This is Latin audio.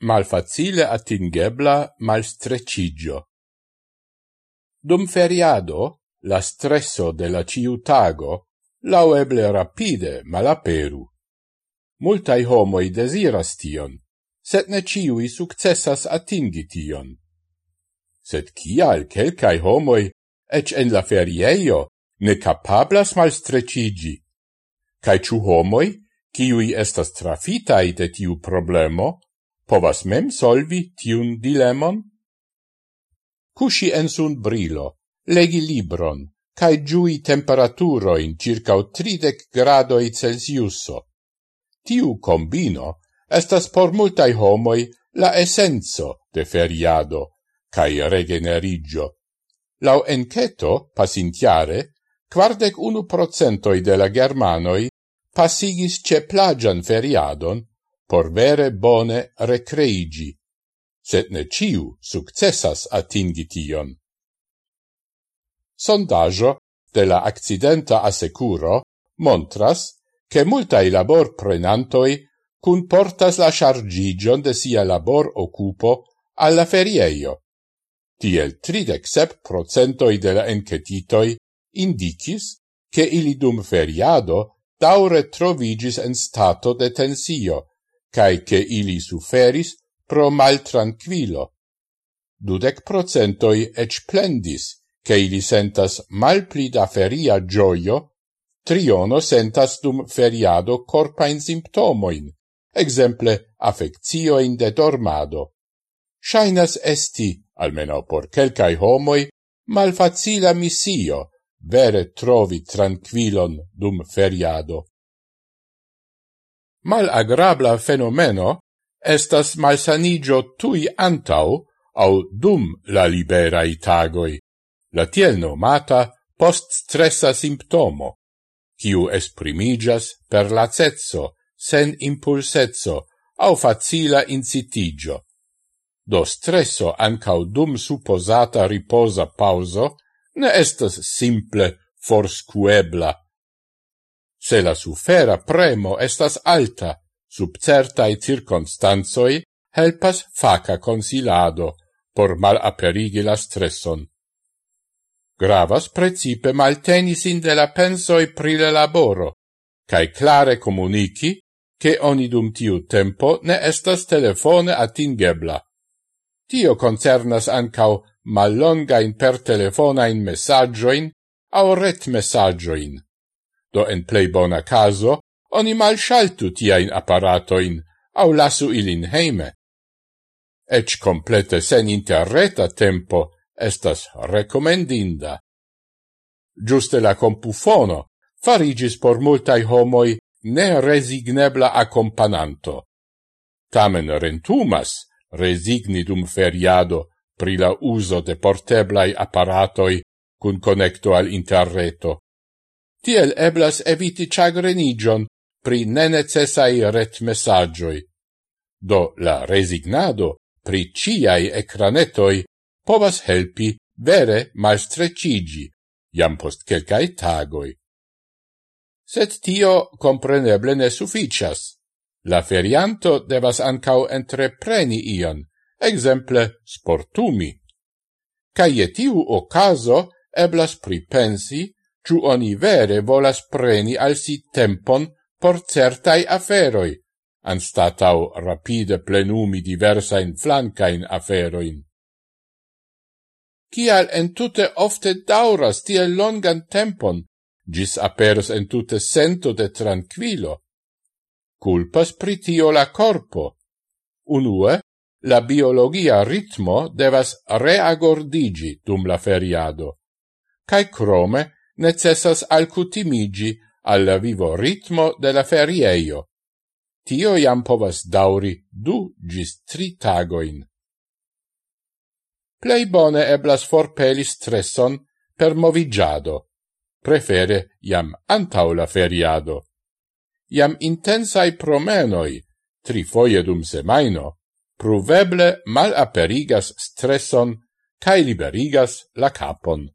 malfacile attingebla malstrecigio. Dum feriado, la stresso de la ciutago laueble rapide malaperu. Multai homoi desiras tion, set ne ciui successas attingi tion. Sed cial quelcai homoi, ec en la ferieio, ne capablas malstrecigi? Cai ciu homoi, ciui estas trafitai de tiu problemo, povas mem solvi tiun dilemon? Cusi en sun brilo, legi libron, cae giui temperaturoin circa 30 gradoi Celsiuso. Tiu combino estas por multai homoi la essenzo de feriado cae regenerigio. Lau enceto, pasintiare, quardec unu procentoi de la Germanoi passigis ce plagian feriadon por vere bone recreigi, set ne ciu successas atingi tion. Sondaggio de la accidenta assecuro montras che multai labor prenantoi cun portas la chargigion de sia labor occupo alla ferieio. Tiel tridec sep procentoi de la encetitoi indicis che ili dum feriado daure trovigis en stato de tensio, cae che ili suferis pro mal tranquilo. Dudec procentoi ec plendis, che ili sentas mal pli da feria gioio, triono sentas dum feriado corpain simptomoin, exemple affectioin de dormado. Shainas esti, almeno por quelcae homoi, malfacila missio, vere trovi tranquilon dum feriado malagrabla fenomeno estas malsanigio tui antau au dum la liberai tagoi, la tiel nomata post-stressa simptomo, kiu esprimigas per lacezzo, sen impulsezzo, au facila incitigio. Do stresso ancau dum supposata riposa pauso ne estas simple forscuebla Se la sufera premo estas alta, sub certai circonstanzoi, helpas faca consilado por malaperigi la stresson. Gravas precipe maltenisin de la pensoi pri le laboro, cae clare comunici che oni dum tiu tempo ne estas telefone atingebla. Tio concernas ancau mallongain per telefonain messaggioin au ret messaggioin do en plei bona caso, oni malshaltu tiain apparatoin, au lasu ilin heime. Ec complete sen interreta tempo estas recomendinda. Giuste la compufono farigis por multai homoi ne resignebla accompagnanto. Tamen rentumas resigni dum feriado pri la uso de porteblai apparatoi cun connecto al interreto. Tiel eblas eviti chagrenigion pri nenecesaj retmesaĝoj. Do la resignado pri ciai ecranetoi povas helpi vere malstrecigi, jam post quelcae tagoi. Sed tio compreneble ne sufficias. La ferianto devas ancau entrepreni ion, exemple sportumi. Caie tiu ocaso eblas pripensi Ciu oni vere volas preni al si tempon por certai aferoi, anstatau rapide plenumi diversain flancain aferoin. Cial entute ofte dauras tiel longan tempon, gis aperos entute sento de tranquilo. Culpas pritio la corpo. Unue, la biologia ritmo devas reagordigi dum la feriado, cae crome necessas alcutimigi alla vivo ritmo de la ferieio. Tio iam povas dauri du gis tri tagoin. Plei bone eblas forpeli stresson per movigiado, prefere iam antau la feriado. Iam intensai promenoi, tri foie dum semaino, pruveble mal aperigas stresson cae liberigas la capon.